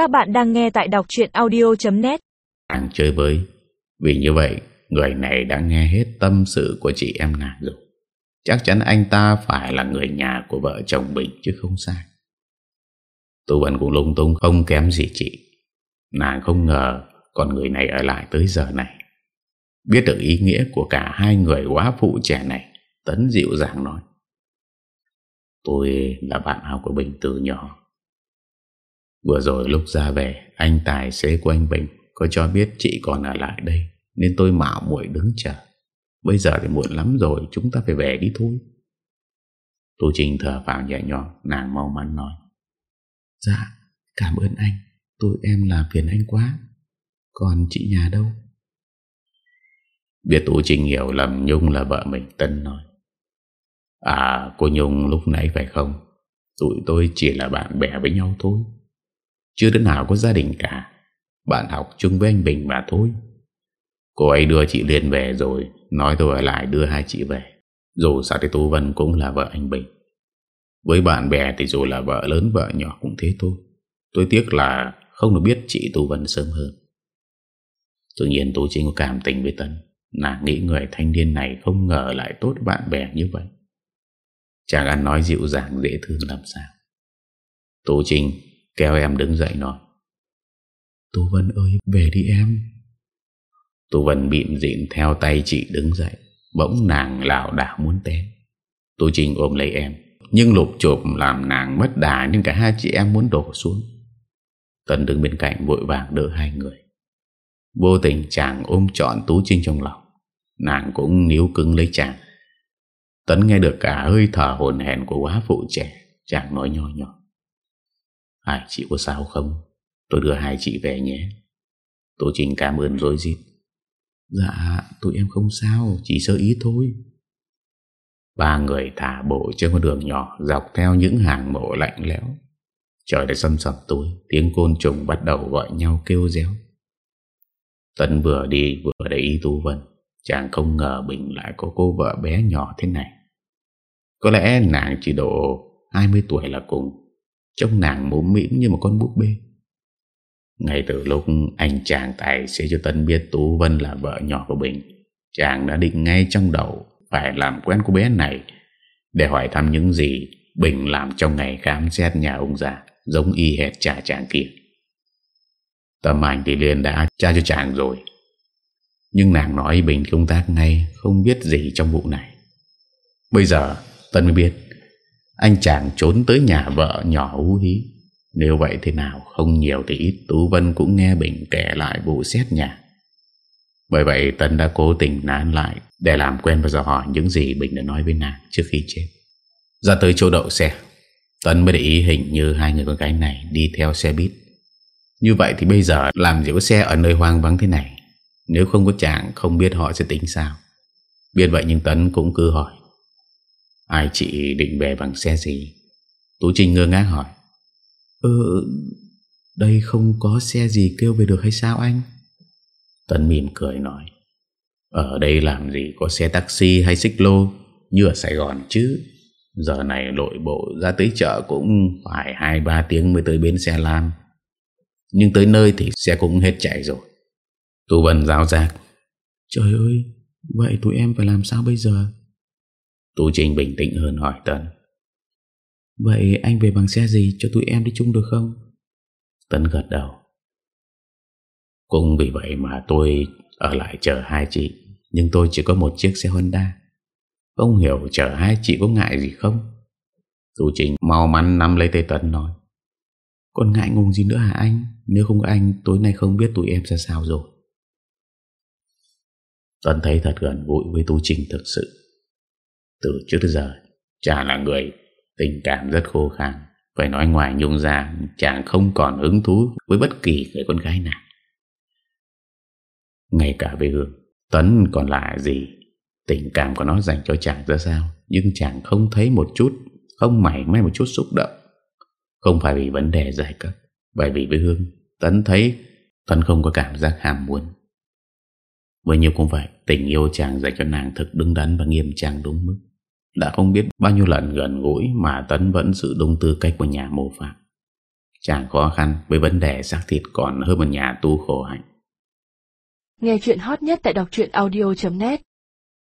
Các bạn đang nghe tại đọc chuyện audio.net anh chơi với. Vì như vậy, Người này đã nghe hết tâm sự của chị em nàng rồi. Chắc chắn anh ta phải là người nhà của vợ chồng mình chứ không sai. Tu Vân cũng lung tung, không kém gì chị. Nàng không ngờ Con người này ở lại tới giờ này. Biết được ý nghĩa của cả hai người quá phụ trẻ này, Tấn dịu dàng nói. Tôi là bạn học của Bình từ nhỏ. Vừa rồi lúc ra về Anh tài xế của anh Bình Có cho biết chị còn ở lại đây Nên tôi mạo muội đứng chờ. Bây giờ thì muộn lắm rồi Chúng ta phải về đi thôi. Tô Trinh thở phào nhẹ nhõm Nàng mau mắn nói. Dạ cảm ơn anh Tôi em làm phiền anh quá. Còn chị nhà đâu? Biết Tô Trinh hiểu lầm Nhung là vợ mình Tân nói. À cô Nhung lúc nãy phải không? Tụi tôi chỉ là bạn bè với nhau thôi chưa đến nào có gia đình cả. Bạn học chung với anh Bình mà thôi. Cô ấy đưa chị Liên về rồi, Nói tôi ở lại đưa hai chị về. Dù sao thì Tú Vân cũng là vợ anh Bình. Với bạn bè thì dù là vợ lớn vợ nhỏ cũng thế thôi. Tôi tiếc là không được biết chị Tú Vân sớm hơn. Tự nhiên Tú Trinh có cảm tình với Tân. Nàng nghĩ người thanh niên này không ngờ lại tốt bạn bè như vậy. Chàng ăn nói dịu dàng dễ thương làm sao. Tú Trinh kéo em đứng dậy nói, Tú Vân ơi, về đi em. Tú Vân bịn dịn theo tay chị đứng dậy, Bỗng nàng lảo đảo muốn té. Tú Trinh ôm lấy em, Nhưng lục chụp làm nàng mất đà Nên cả hai chị em muốn đổ xuống. Tần đứng bên cạnh vội vàng đỡ hai người. Vô tình chàng ôm trọn Tú Trinh trong lòng, Nàng cũng níu cứng lấy chàng. Tấn nghe được cả hơi thở hồn hèn của quá phụ trẻ, Chàng nói nhỏ nhỏ Hai chị có sao không? Tôi đưa hai chị về nhé. Tô Trinh cảm ơn dối dít Dạ tụi em không sao Chỉ sơ ý thôi. Ba người thả bộ trên con đường nhỏ Dọc theo những hàng mộ lạnh lẽo. Trời đã xâm sầm tối Tiếng côn trùng bắt đầu gọi nhau kêu réo Tấn vừa đi vừa để ý Tu Vân. Chàng không ngờ mình lại có cô vợ bé nhỏ thế này. Có lẽ nàng chỉ độ 20 tuổi là cùng Trông nàng mũm mĩm như một con búp bê. Ngay từ lúc anh chàng tài sẽ cho Tân biết Tú Vân là vợ nhỏ của Bình Chàng đã định ngay trong đầu Phải làm quen cô bé này Để hỏi thăm những gì Bình làm trong ngày khám xét nhà ông già, Giống y hệt trả chàng kia. Tâm ảnh thì liền đã tra cho chàng rồi. Nhưng nàng nói Bình công tác ngay, Không biết gì trong vụ này. Bây giờ Tân mới biết anh chàng trốn tới nhà vợ nhỏ hú hí. Nếu vậy thế nào, Không nhiều thì ít. Tú Vân cũng nghe Bình kể lại vụ xét nhà. Bởi vậy, Tân đã cố tình nán lại Để làm quen và dò hỏi những gì Bình đã nói với nàng trước khi chết. Ra tới chỗ đậu xe, Tân mới để ý hình như hai người con gái này đi theo xe buýt. Như vậy thì bây giờ làm gì có xe ở nơi hoang vắng thế này? Nếu không có chàng, không biết họ sẽ tính sao? Biết vậy nhưng Tấn cũng cứ hỏi. Ai chị định về bằng xe gì? Tú Trinh ngơ ngác hỏi. Ừ Đây không có xe gì kêu về được hay sao anh? Tấn mỉm cười nói. Ở đây làm gì có xe taxi hay xích lô? Như ở Sài Gòn chứ. Giờ này lội bộ ra tới chợ cũng phải 2-3 tiếng mới tới bến xe Lam. Nhưng tới nơi thì xe cũng hết chạy rồi. Tu Vân giáo giác. Trời ơi Vậy tụi em phải làm sao bây giờ Tu Trinh bình tĩnh hơn hỏi Tấn. Vậy anh về bằng xe gì cho tụi em đi chung được không? Tấn gật đầu. Cũng vì vậy mà tôi ở lại chờ hai chị Nhưng tôi chỉ có một chiếc xe Honda. Không hiểu chờ hai chị có ngại gì không? Tu Trinh mau mắn nắm lấy tay Tấn nói. Còn ngại ngùng gì nữa hả anh? Nếu không có anh tối nay không biết tụi em ra sao rồi. Tuấn thấy thật gần gũi với Tu Trình thực sự từ trước tới giờ Chàng là người. Tình cảm rất khô khan. Phải nói ngoài nhung ra Chàng không còn hứng thú với bất kỳ người con gái nào. Ngay cả với Hương tấn còn là gì? Tình cảm của nó dành cho chàng ra sao? Nhưng chàng không thấy một chút, Không mảy may một chút xúc động. Không phải vì vấn đề giải cấp Bởi vì với Hương Tấn thấy Tấn không có cảm giác ham muốn. Với nhiêu cũng vậy, Tình yêu chàng dành cho nàng thực đứng đắn và nghiêm trang đúng mức. Đã không biết bao nhiêu lần gần gũi Mà Tấn vẫn giữ đúng tư cách của nhà mô phạm. Chàng khó khăn với vấn đề xác thịt còn hơn một nhà tu khổ hạnh. Nghe chuyện hot nhất tại đọc truyện audio.net